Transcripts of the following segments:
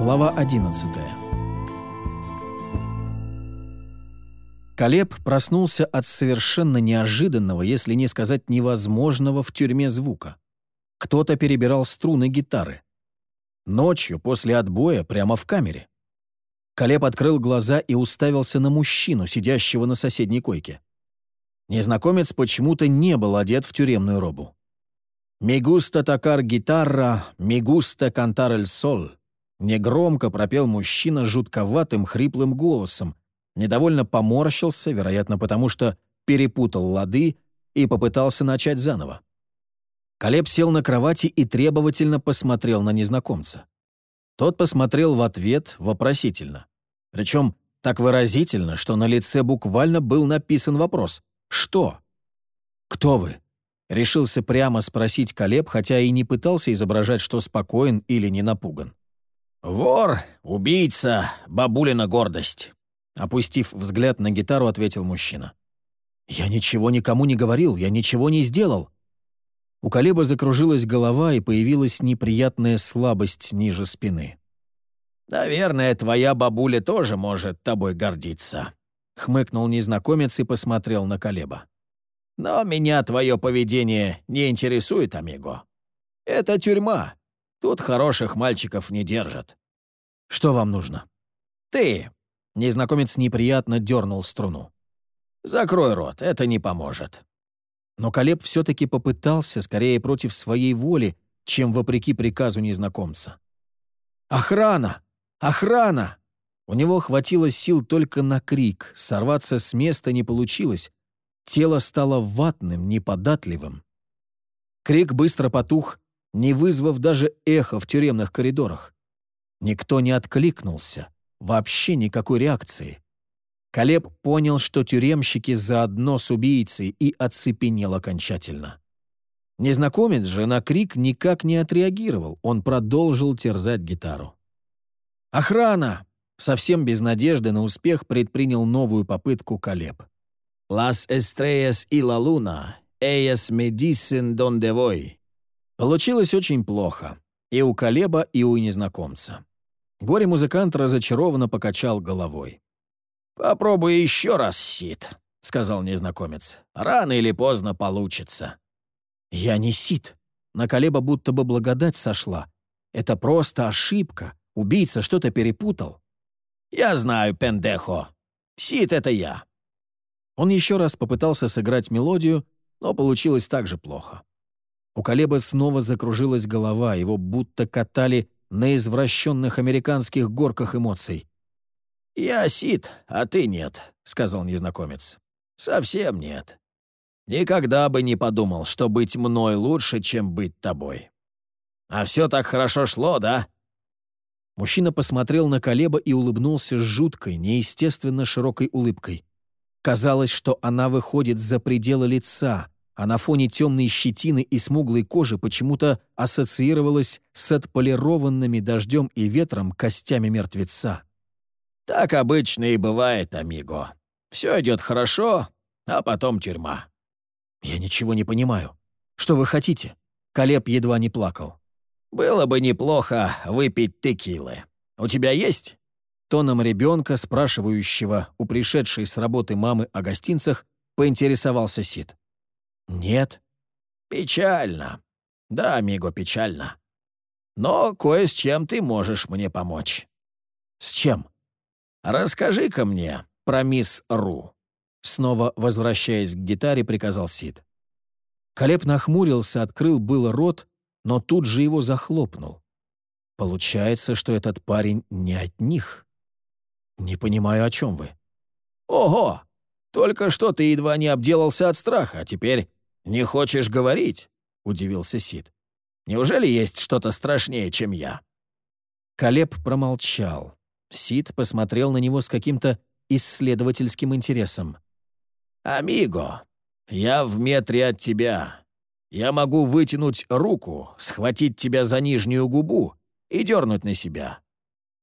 Глава 11 Колеб проснулся от совершенно неожиданного, если не сказать невозможного в тюрьме звука. Кто-то перебирал струны гитары. Ночью, после отбоя, прямо в камере. Колеб открыл глаза и уставился на мужчину, сидящего на соседней койке. Незнакомец почему-то не был одет в тюремную робу. «Мигуста такар гитара, мигуста кантар эль соль», негромко пропел мужчина жутковатым хриплым голосом, недовольно поморщился, вероятно, потому что перепутал лады и попытался начать заново. Колеб сел на кровати и требовательно посмотрел на незнакомца. Тот посмотрел в ответ вопросительно. Причем так выразительно, что на лице буквально был написан вопрос «Что?». «Кто вы?» Решился прямо спросить Колеб, хотя и не пытался изображать, что спокоен или не напуган. «Вор, убийца, бабулина гордость», Опустив взгляд на гитару, ответил мужчина. «Я ничего никому не говорил, я ничего не сделал». У Калеба закружилась голова и появилась неприятная слабость ниже спины. «Наверное, твоя бабуля тоже может тобой гордиться», — хмыкнул незнакомец и посмотрел на Калеба. «Но меня твое поведение не интересует, амиго. Это тюрьма. Тут хороших мальчиков не держат». «Что вам нужно?» «Ты Незнакомец неприятно дернул струну. «Закрой рот, это не поможет». Но Колеб все-таки попытался, скорее против своей воли, чем вопреки приказу незнакомца. «Охрана! Охрана!» У него хватило сил только на крик, сорваться с места не получилось. Тело стало ватным, неподатливым. Крик быстро потух, не вызвав даже эхо в тюремных коридорах. Никто не откликнулся. Вообще никакой реакции. Колеб понял, что тюремщики заодно с убийцей и оцепенел окончательно. Незнакомец же на крик никак не отреагировал, он продолжил терзать гитару. «Охрана!» Совсем без надежды на успех предпринял новую попытку Колеб. «Las estrellas y la luna, ellas me dicen donde voy». Получилось очень плохо. И у Колеба, и у незнакомца. Горе-музыкант разочарованно покачал головой. «Попробуй еще раз, Сид», — сказал незнакомец. «Рано или поздно получится». «Я не Сид». На Колеба будто бы благодать сошла. Это просто ошибка. Убийца что-то перепутал. «Я знаю, пендехо. Сид — это я». Он еще раз попытался сыграть мелодию, но получилось так же плохо. У Колеба снова закружилась голова, его будто катали на извращенных американских горках эмоций. «Я Сид, а ты нет», — сказал незнакомец. «Совсем нет. Никогда бы не подумал, что быть мной лучше, чем быть тобой. А все так хорошо шло, да?» Мужчина посмотрел на Колеба и улыбнулся с жуткой, неестественно широкой улыбкой. Казалось, что она выходит за пределы лица, а на фоне темной щетины и смуглой кожи почему-то ассоциировалась с отполированными дождем и ветром костями мертвеца. «Так обычно и бывает, амиго. Все идет хорошо, а потом тюрьма». «Я ничего не понимаю. Что вы хотите?» Колеб едва не плакал. «Было бы неплохо выпить текилы. У тебя есть?» Тоном ребенка, спрашивающего у пришедшей с работы мамы о гостинцах, поинтересовался Сид. «Нет». «Печально. Да, Амиго, печально. Но кое с чем ты можешь мне помочь». «С чем?» «Расскажи-ка мне про мисс Ру». Снова возвращаясь к гитаре, приказал Сид. Колеб нахмурился, открыл было рот, но тут же его захлопнул. Получается, что этот парень не от них. Не понимаю, о чем вы. Ого! Только что ты едва не обделался от страха, а теперь «Не хочешь говорить?» — удивился Сид. «Неужели есть что-то страшнее, чем я?» Колеб промолчал. Сид посмотрел на него с каким-то исследовательским интересом. «Амиго, я в метре от тебя. Я могу вытянуть руку, схватить тебя за нижнюю губу и дернуть на себя.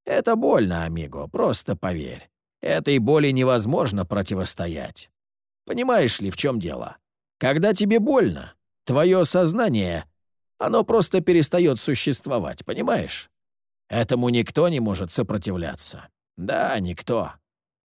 Это больно, Амиго, просто поверь. Этой боли невозможно противостоять. Понимаешь ли, в чем дело? Когда тебе больно, твое сознание, оно просто перестает существовать, понимаешь? Этому никто не может сопротивляться. Да, никто.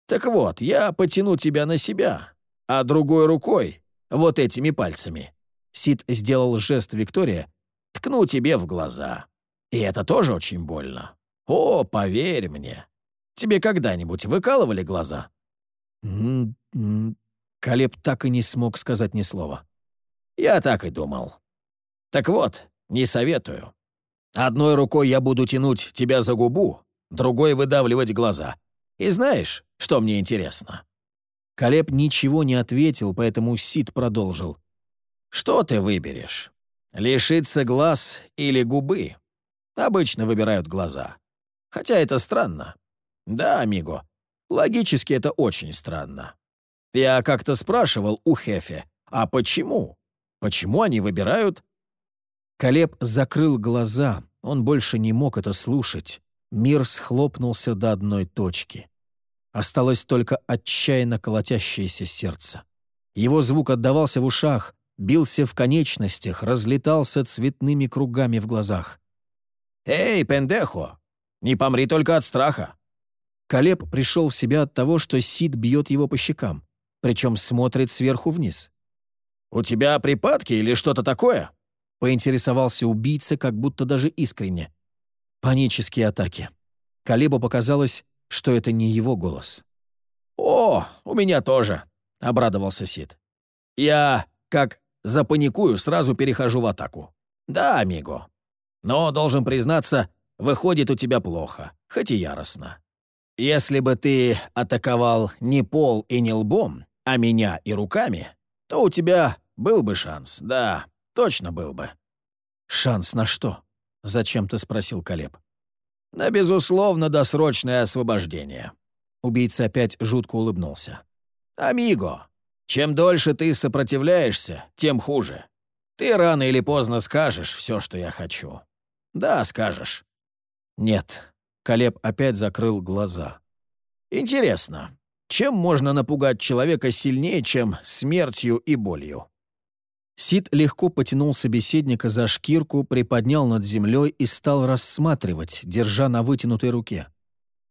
Так вот, я потяну тебя на себя, а другой рукой, вот этими пальцами, Сид сделал жест Виктория, ткну тебе в глаза. И это тоже очень больно. О, поверь мне. Тебе когда-нибудь выкалывали глаза? Калеб так и не смог сказать ни слова. Я так и думал. Так вот, не советую. Одной рукой я буду тянуть тебя за губу, другой выдавливать глаза. И знаешь, что мне интересно?» Калеб ничего не ответил, поэтому Сид продолжил. «Что ты выберешь? Лишиться глаз или губы? Обычно выбирают глаза. Хотя это странно. Да, амиго, логически это очень странно. Я как-то спрашивал у Хефе, а почему? Почему они выбирают Калеб закрыл глаза, он больше не мог это слушать. Мир схлопнулся до одной точки. Осталось только отчаянно колотящееся сердце. Его звук отдавался в ушах, бился в конечностях, разлетался цветными кругами в глазах. «Эй, пендехо! Не помри только от страха!» Калеб пришел в себя от того, что Сид бьет его по щекам, причем смотрит сверху вниз. «У тебя припадки или что-то такое?» — поинтересовался убийца, как будто даже искренне. Панические атаки. Калибу показалось, что это не его голос. «О, у меня тоже», — обрадовался Сид. «Я, как запаникую, сразу перехожу в атаку. Да, амиго. Но, должен признаться, выходит у тебя плохо, хоть и яростно. Если бы ты атаковал не пол и не лбом, а меня и руками, то у тебя был бы шанс, да, Точно был бы. «Шанс на что?» — зачем-то спросил Калеб. «На безусловно досрочное освобождение». Убийца опять жутко улыбнулся. «Амиго, чем дольше ты сопротивляешься, тем хуже. Ты рано или поздно скажешь все, что я хочу. Да, скажешь». «Нет». Калеб опять закрыл глаза. «Интересно, чем можно напугать человека сильнее, чем смертью и болью?» Сид легко потянул собеседника за шкирку, приподнял над землей и стал рассматривать, держа на вытянутой руке.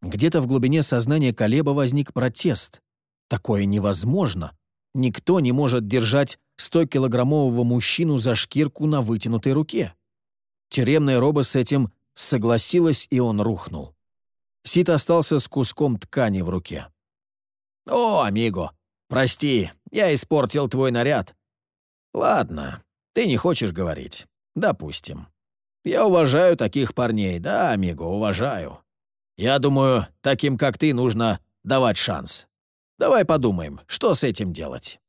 Где-то в глубине сознания Колеба возник протест. Такое невозможно. Никто не может держать 100-килограммового мужчину за шкирку на вытянутой руке. Тюремная роба с этим согласилась, и он рухнул. Сид остался с куском ткани в руке. «О, амиго, прости, я испортил твой наряд. «Ладно, ты не хочешь говорить. Допустим. Я уважаю таких парней, да, амиго, уважаю. Я думаю, таким, как ты, нужно давать шанс. Давай подумаем, что с этим делать».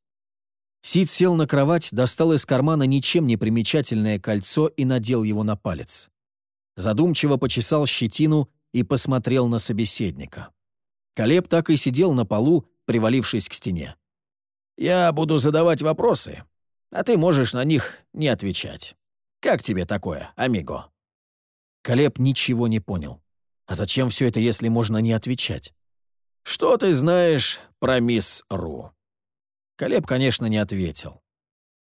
Сид сел на кровать, достал из кармана ничем не примечательное кольцо и надел его на палец. Задумчиво почесал щетину и посмотрел на собеседника. Колеб так и сидел на полу, привалившись к стене. «Я буду задавать вопросы, а ты можешь на них не отвечать. Как тебе такое, амиго?» Колеб ничего не понял. А зачем все это, если можно не отвечать? «Что ты знаешь про мисс Ру?» Колеб, конечно, не ответил.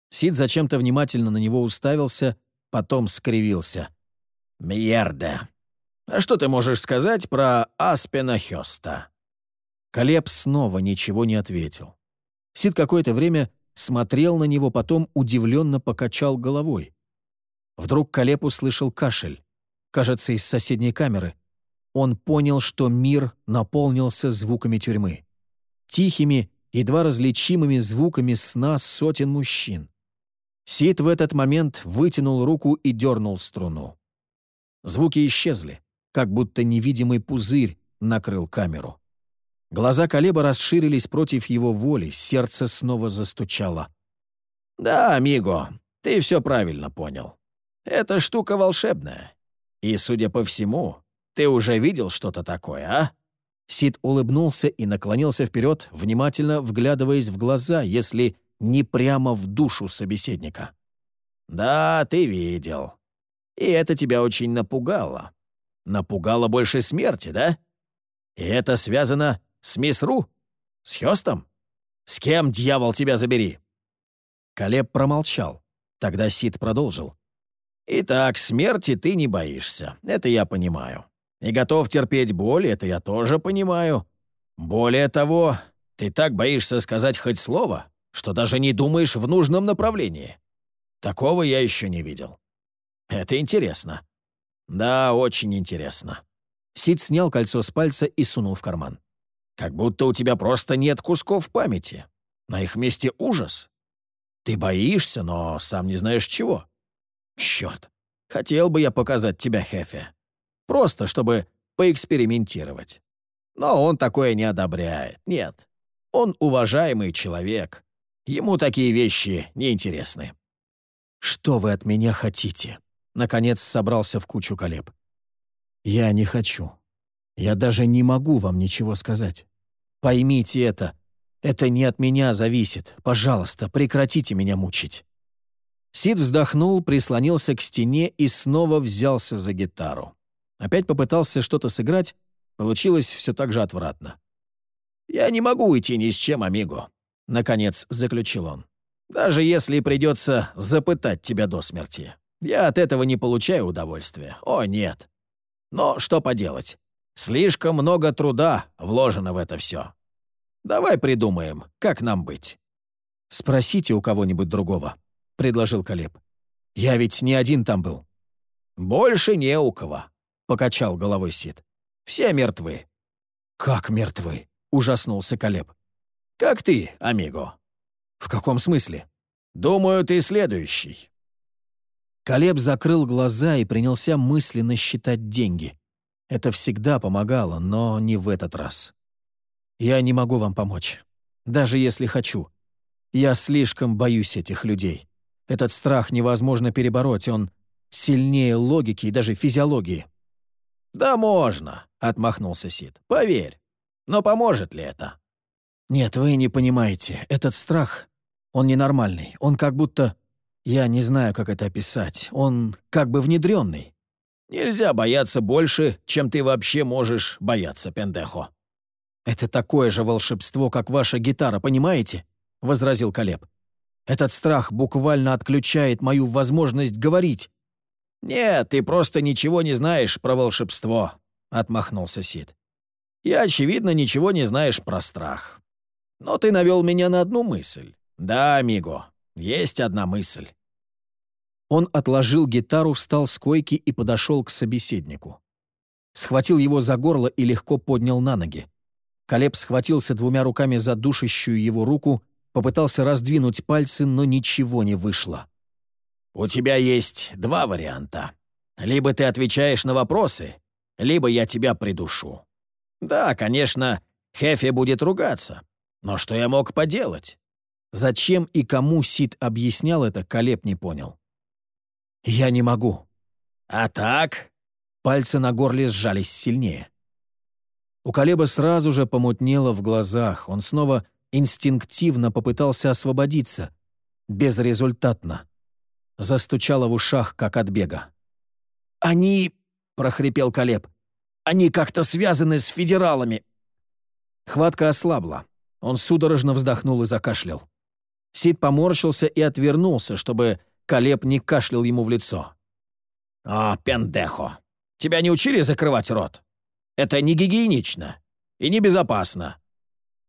Сид зачем-то внимательно на него уставился, потом скривился. «Мьерда! А что ты можешь сказать про Аспена Хёста?» Колеб снова ничего не ответил. Сид какое-то время смотрел на него, потом удивленно покачал головой. Вдруг Калеп услышал кашель, кажется, из соседней камеры. Он понял, что мир наполнился звуками тюрьмы. Тихими, едва различимыми звуками сна сотен мужчин. Сид в этот момент вытянул руку и дернул струну. Звуки исчезли, как будто невидимый пузырь накрыл камеру. Глаза Калеба расширились против его воли, сердце снова застучало. «Да, амиго, ты все правильно понял. Эта штука волшебная. И, судя по всему, ты уже видел что-то такое, а?» Сид улыбнулся и наклонился вперед, внимательно вглядываясь в глаза, если не прямо в душу собеседника. «Да, ты видел. И это тебя очень напугало. Напугало больше смерти, да? И это связано с мисс Ру? С Хёстом? С кем, дьявол, тебя забери?» Калеб промолчал. Тогда Сид продолжил. «Итак, смерти ты не боишься, это я понимаю. И готов терпеть боль, это я тоже понимаю. Более того, ты так боишься сказать хоть слово, что даже не думаешь в нужном направлении. Такого я еще не видел. Это интересно. Да, очень интересно. Сид снял кольцо с пальца и сунул в карман. Как будто у тебя просто нет кусков памяти. На их месте ужас. Ты боишься, но сам не знаешь чего. Черт, хотел бы я показать тебя Хефе. Просто, чтобы поэкспериментировать. Но он такое не одобряет. Нет. Он уважаемый человек. Ему такие вещи неинтересны. «Что вы от меня хотите?» Наконец собрался в кучу колеб. «Я не хочу. Я даже не могу вам ничего сказать. Поймите это. Это не от меня зависит. Пожалуйста, прекратите меня мучить». Сид вздохнул, прислонился к стене и снова взялся за гитару. Опять попытался что-то сыграть, получилось все так же отвратно. «Я не могу уйти ни с чем, амиго», — наконец заключил он. «Даже если придется запытать тебя до смерти. Я от этого не получаю удовольствия. О, нет. Но что поделать? Слишком много труда вложено в это все. Давай придумаем, как нам быть». «Спросите у кого-нибудь другого», — предложил Колеб. «Я ведь не один там был». «Больше не у кого», — покачал головой Сид. «Все мертвы». «Как мертвы?» — ужаснулся Колеб. «Как ты, амиго». «В каком смысле?» «Думаю, ты следующий». Колеб закрыл глаза и принялся мысленно считать деньги. Это всегда помогало, но не в этот раз. «Я не могу вам помочь. Даже если хочу. Я слишком боюсь этих людей. Этот страх невозможно перебороть, он сильнее логики и даже физиологии». «Да можно», — отмахнулся Сид. «Поверь. Но поможет ли это?» «Нет, вы не понимаете. Этот страх, он ненормальный. Он как будто я не знаю, как это описать. Он как бы внедренный. Нельзя бояться больше, чем ты вообще можешь бояться, пендехо. Это такое же волшебство, как ваша гитара, понимаете? возразил Колеб. Этот страх буквально отключает мою возможность говорить. «Нет, ты просто ничего не знаешь про волшебство», — отмахнулся Сид. «Я, очевидно, ничего не знаешь про страх. Но ты навел меня на одну мысль. Да, Миго, есть одна мысль. Он отложил гитару, встал с койки и подошел к собеседнику. Схватил его за горло и легко поднял на ноги. Колеб схватился двумя руками за душащую его руку, попытался раздвинуть пальцы, но ничего не вышло. «У тебя есть два варианта. Либо ты отвечаешь на вопросы, либо я тебя придушу. Да, конечно, Хефе будет ругаться, но что я мог поделать?» Зачем и кому Сид объяснял это, Колеб не понял. «Я не могу». «А так?» Пальцы на горле сжались сильнее. У Колеба сразу же помутнело в глазах. Он снова инстинктивно попытался освободиться. Безрезультатно. Застучало в ушах, как от бега. «Они...» — прохрипел Колеб. «Они как-то связаны с федералами». Хватка ослабла. Он судорожно вздохнул и закашлял. Сид поморщился и отвернулся, чтобы Колеб не кашлял ему в лицо. «О, пендехо! Тебя не учили закрывать рот? Это не гигиенично и небезопасно.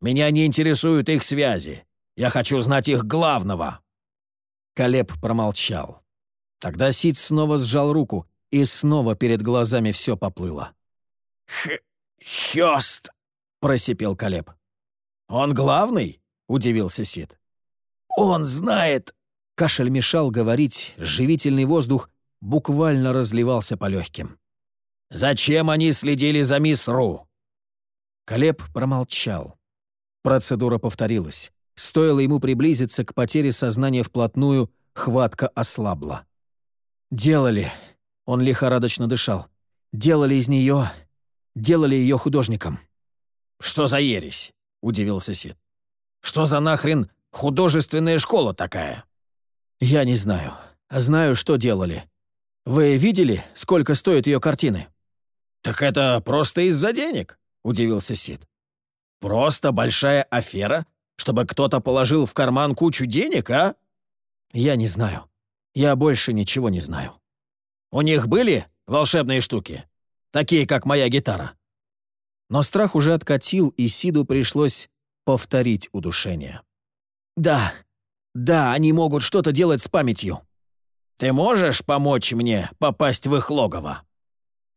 Меня не интересуют их связи. Я хочу знать их главного». Колеб промолчал. Тогда Сид снова сжал руку, и снова перед глазами все поплыло. «Х... Хёст!» — просипел Колеб. «Он главный?» — удивился Сид. «Он знает Кашель мешал говорить, живительный воздух буквально разливался по легким. «Зачем они следили за мисс Ру?» Колеб промолчал. Процедура повторилась. Стоило ему приблизиться к потере сознания вплотную, хватка ослабла. «Делали», — он лихорадочно дышал, — «делали из нее, делали ее художником». «Что за ересь?» — удивился Сид. «Что за нахрен художественная школа такая?» «Я не знаю. Знаю, что делали. Вы видели, сколько стоят ее картины?» «Так это просто из-за денег», — удивился Сид. «Просто большая афера, чтобы кто-то положил в карман кучу денег, а?» «Я не знаю. Я больше ничего не знаю». «У них были волшебные штуки?» такие, как моя гитара». Но страх уже откатил, и Сиду пришлось повторить удушение. «Да, да, они могут что-то делать с памятью. Ты можешь помочь мне попасть в их логово?»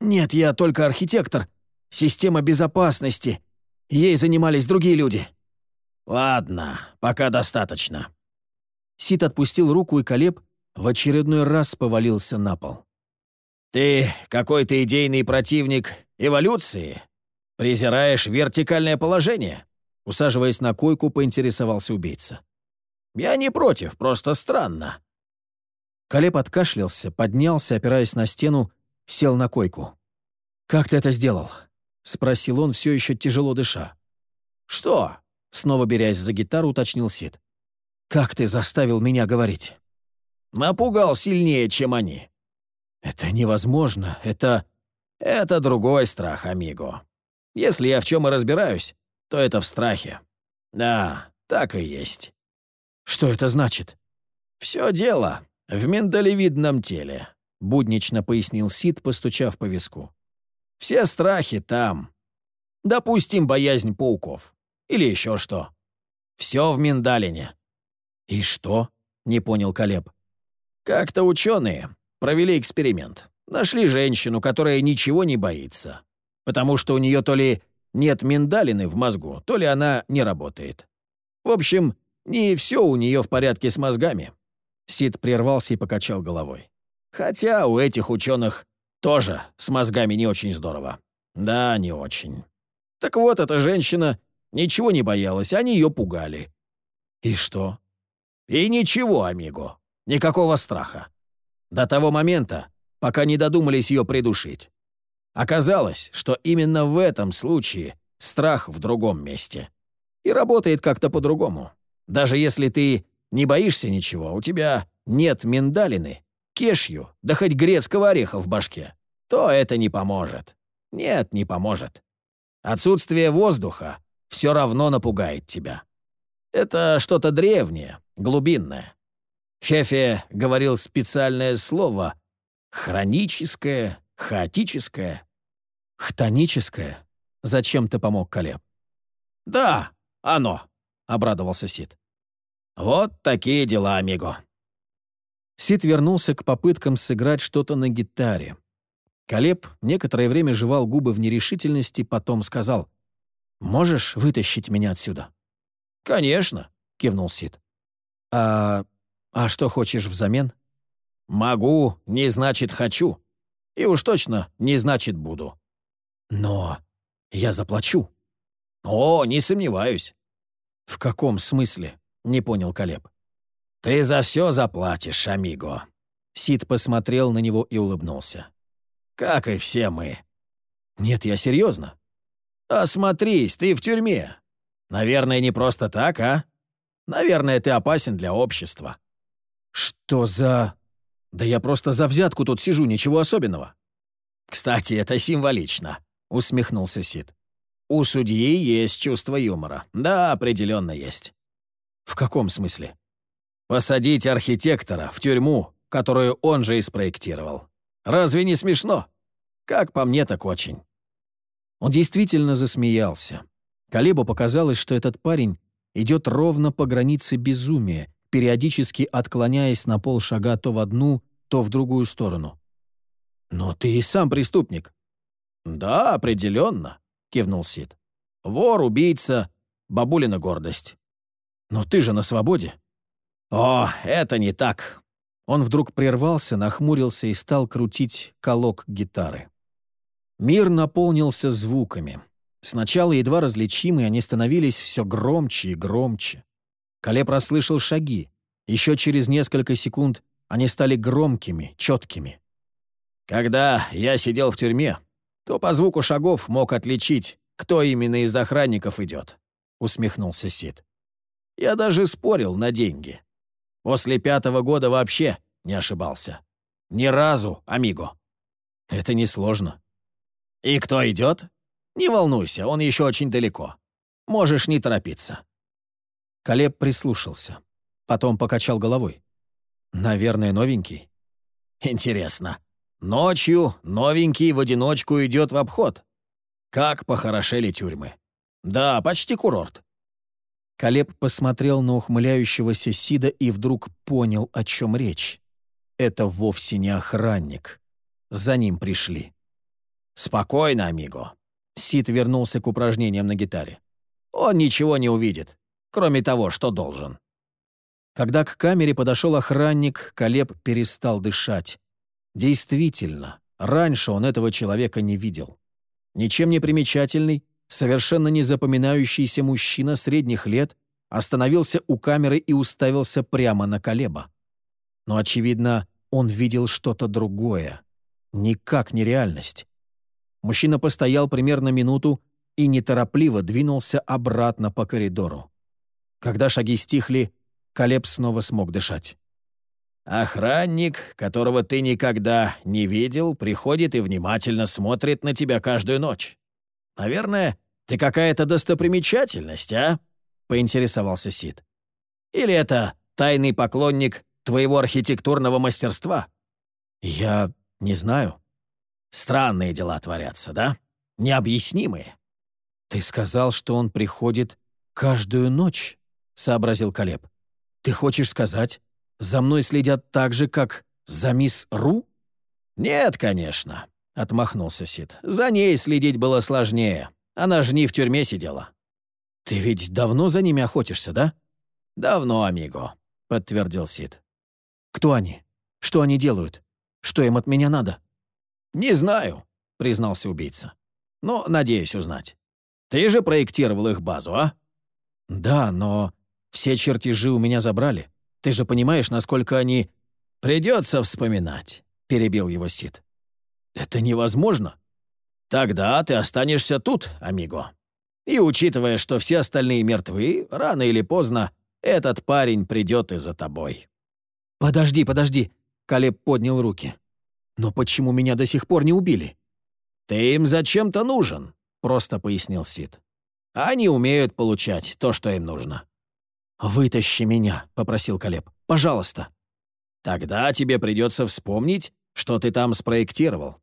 «Нет, я только архитектор. Система безопасности. Ей занимались другие люди». «Ладно, пока достаточно». Сид отпустил руку, и Колеб в очередной раз повалился на пол. «Ты какой-то идейный противник эволюции? Презираешь вертикальное положение?» Усаживаясь на койку, поинтересовался убийца. «Я не против, просто странно». Колеб откашлялся, поднялся, опираясь на стену, сел на койку. «Как ты это сделал?» — спросил он, все еще тяжело дыша. «Что?» — снова берясь за гитару, уточнил Сид. «Как ты заставил меня говорить?» «Напугал сильнее, чем они». «Это невозможно, это...» «Это другой страх, амиго. Если я в чем и разбираюсь, то это в страхе. Да, так и есть». «Что это значит?» «Все дело в миндалевидном теле», — буднично пояснил Сид, постучав по виску. «Все страхи там. Допустим, боязнь пауков. Или еще что. Все в миндалине». «И что?» — не понял Колеб. «Как-то ученые провели эксперимент. Нашли женщину, которая ничего не боится. Потому что у нее то ли нет миндалины в мозгу, то ли она не работает. В общем, не все у нее в порядке с мозгами. Сид прервался и покачал головой. Хотя у этих ученых тоже с мозгами не очень здорово. Да, не очень. Так вот, эта женщина ничего не боялась, они ее пугали. И что? И ничего, амиго. Никакого страха. До того момента, пока не додумались ее придушить. Оказалось, что именно в этом случае страх в другом месте. И работает как-то по-другому. Даже если ты не боишься ничего, у тебя нет миндалины, кешью, да хоть грецкого ореха в башке, то это не поможет. Нет, не поможет. Отсутствие воздуха все равно напугает тебя. Это что-то древнее, глубинное. Хефе говорил специальное слово «хроническое», «хаотическое». «Хтоническое?» Зачем ты помог Колеб? «Да, оно», — обрадовался Сид. «Вот такие дела, амиго». Сид вернулся к попыткам сыграть что-то на гитаре. Колеб некоторое время жевал губы в нерешительности, потом сказал, «Можешь вытащить меня отсюда?» «Конечно», — кивнул Сид. «А... а что хочешь взамен?» «Могу не значит хочу. И уж точно не значит буду». «Но я заплачу». «О, не сомневаюсь». «В каком смысле?» — не понял Колеб. «Ты за все заплатишь, амиго». Сид посмотрел на него и улыбнулся. «Как и все мы». «Нет, я серьезно. «Осмотрись, ты в тюрьме. Наверное, не просто так, а? Наверное, ты опасен для общества». «Что за...» «Да я просто за взятку тут сижу, ничего особенного». «Кстати, это символично», — усмехнулся Сид. «У судьи есть чувство юмора. Да, определенно есть». «В каком смысле?» «Посадить архитектора в тюрьму, которую он же и спроектировал. Разве не смешно? Как по мне, так очень». Он действительно засмеялся. Колебу показалось, что этот парень идет ровно по границе безумия, периодически отклоняясь на полшага то в одну, то в другую сторону. «Но ты и сам преступник». «Да, определенно», — кивнул Сид. «Вор, убийца, бабулина гордость». «Но ты же на свободе». «О, это не так». Он вдруг прервался, нахмурился и стал крутить колок гитары. Мир наполнился звуками. Сначала едва различимые, они становились все громче и громче. Колеб расслышал шаги. Еще через несколько секунд они стали громкими, четкими. «Когда я сидел в тюрьме, то по звуку шагов мог отличить, кто именно из охранников идет», — усмехнулся Сид. «Я даже спорил на деньги. После пятого года вообще не ошибался. Ни разу, амиго». «Это несложно». «И кто идет? Не волнуйся, он еще очень далеко. Можешь не торопиться». Колеб прислушался. Потом покачал головой. «Наверное, новенький». «Интересно, Ночью новенький в одиночку идет в обход. Как похорошели тюрьмы. Да, почти курорт. Колеб посмотрел на ухмыляющегося Сида и вдруг понял, о чем речь. Это вовсе не охранник. За ним пришли. «Спокойно, амиго». Сид вернулся к упражнениям на гитаре. «Он ничего не увидит, кроме того, что должен». Когда к камере подошел охранник, Колеб перестал дышать. Действительно, раньше он этого человека не видел. Ничем не примечательный, совершенно не запоминающийся мужчина средних лет остановился у камеры и уставился прямо на Колеба. Но, очевидно, он видел что-то другое. Никак не реальность. Мужчина постоял примерно минуту и неторопливо двинулся обратно по коридору. Когда шаги стихли, Колеб снова смог дышать. «Охранник, которого ты никогда не видел, приходит и внимательно смотрит на тебя каждую ночь. Наверное, ты какая-то достопримечательность, а?» — поинтересовался Сид. «Или это тайный поклонник твоего архитектурного мастерства?» «Я не знаю». «Странные дела творятся, да? Необъяснимые». «Ты сказал, что он приходит каждую ночь», — сообразил Колеб. «Ты хочешь сказать, за мной следят так же, как за мисс Ру?» «Нет, конечно», — отмахнулся Сид. «За ней следить было сложнее. Она же не в тюрьме сидела». «Ты ведь давно за ними охотишься, да?» «Давно, амиго», — подтвердил Сид. «Кто они? Что они делают? Что им от меня надо?» «Не знаю», — признался убийца. «Но надеюсь узнать. Ты же проектировал их базу, а?» «Да, но все чертежи у меня забрали. Ты же понимаешь, насколько они...» «Придется вспоминать», — перебил его Сид. «Это невозможно». «Тогда ты останешься тут, амиго. И учитывая, что все остальные мертвы, рано или поздно этот парень придет и за тобой». «Подожди, подожди», — Калеб поднял руки. «Но почему меня до сих пор не убили?» «Ты им зачем-то нужен», — просто пояснил Сид. «Они умеют получать то, что им нужно». «Вытащи меня», — попросил Калеб. «Пожалуйста». «Тогда тебе придется вспомнить, что ты там спроектировал.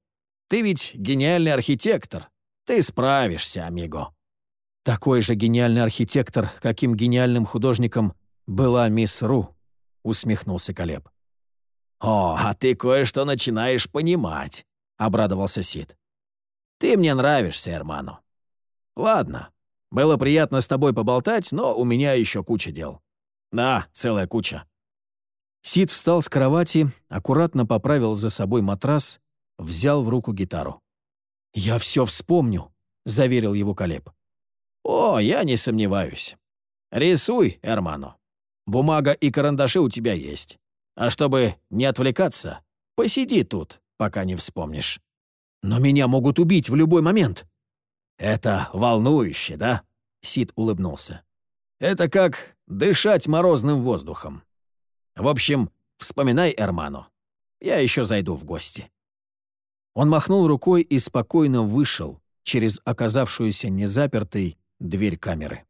Ты ведь гениальный архитектор. Ты справишься, амиго». «Такой же гениальный архитектор, каким гениальным художником была мисс Ру», — усмехнулся Калеб. «О, а ты кое-что начинаешь понимать», — обрадовался Сид. «Ты мне нравишься, Эрману. Ладно, было приятно с тобой поболтать, но у меня еще куча дел. Да, целая куча». Сид встал с кровати, аккуратно поправил за собой матрас, взял в руку гитару. «Я все вспомню», — заверил его Калеб. «О, я не сомневаюсь. Рисуй, Эрмано. Бумага и карандаши у тебя есть. А чтобы не отвлекаться, посиди тут, пока не вспомнишь». «Но меня могут убить в любой момент», «Это волнующе, да?» — Сид улыбнулся. «Это как дышать морозным воздухом. В общем, вспоминай Эрману. Я еще зайду в гости». Он махнул рукой и спокойно вышел через оказавшуюся незапертой дверь камеры.